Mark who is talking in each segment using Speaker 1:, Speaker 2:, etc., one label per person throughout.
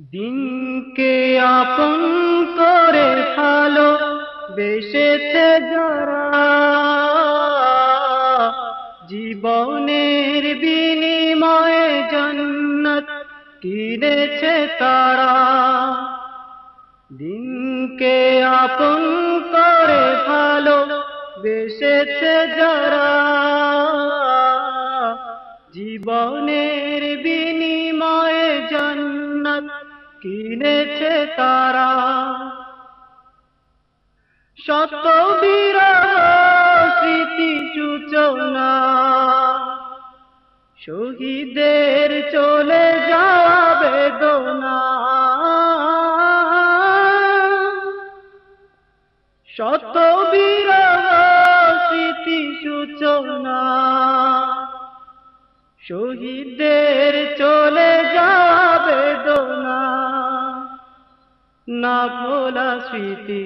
Speaker 1: দিনকে আপন করে ভালো বেসেছে যারা। জীবনের বিনিময়ে জন্নত কিনেছে তারা। দিনকে আপন করে ভালো বেসেছে যারা। জীবনের বিনিময়ে কিনেছে তারা। শত স্মৃতি সূচনা। শহীদের চলে যাওয়া বেদনা। শত স্মৃতি সূচনা। শহীদের চলে যাবে দোনা না ভোলা স্মৃতি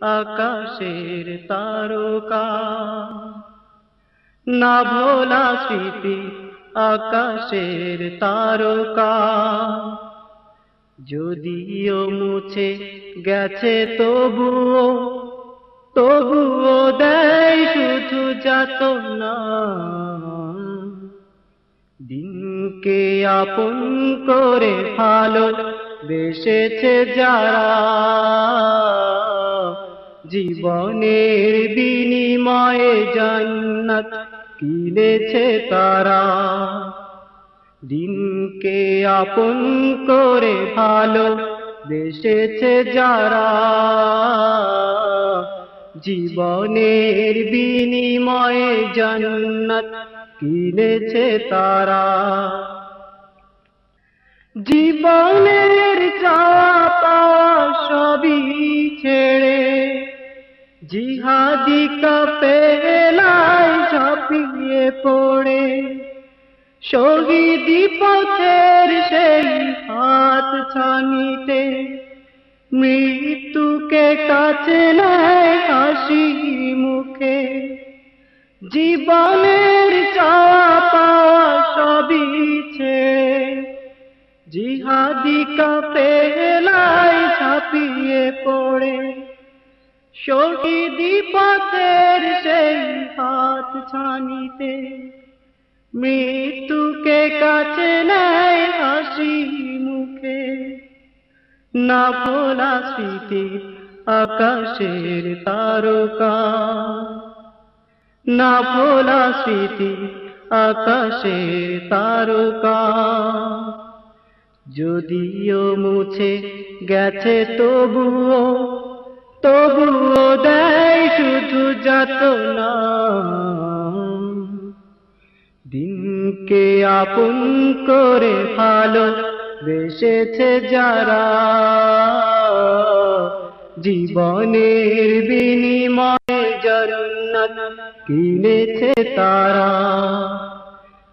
Speaker 1: আকাশের তারকা। না ভোলা স্মৃতি আকাশের তারকা। যদিও মুছে গেছে তবুও তবুও দেয় শুধু যাত না দিনকে আপন করে ভালো বেসেছে যারা জীবনের বিনিময়ে জান্নাত কিনেছে তারা। দিনকে আপন করে ভালো বেসেছে যারা জীবনের বিনিময়ে জান্নাত কিনেছে তারা। জীবনের চাপা সবই ছেড়ে, জিহাদি কাপেলায় ঝাঁপিয়ে পড়ে। শহীদি পথের সেই হাত ছানিতে মৃত্যুকে কাছে নেয় হাসি মুখে। জীবনের চাপা সবই ছেড়ে জিহাদি কাপেলায় ছাপিয়ে পড়ে। শহীদি পথের সেই হাত ছানিতে, মৃত্যুকে কাছে নেয় হাসি মুখে। না ভোলা স্মৃতি আকাশের তারকা। না ভোলা স্মৃতি আকাশের তারকা। যদিও মুছে গেছে তবুও তবুও দেয় শুধু যাত না দিনকে আপন করে ভালো বেসেছে যারা জীবনের বিনিময়ে জন্নত কিনেছে তারা।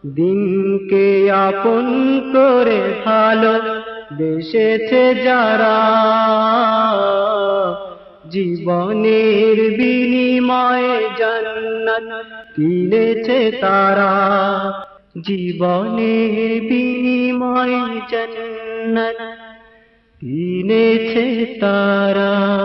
Speaker 1: দিনকে আপন করে ভালো বেসেছে যারা। জীবনের বিনিময়ে জন্নত কিনেছে তারা। জীবনের বিনিময়ে জন্নত কিনেছে তারা।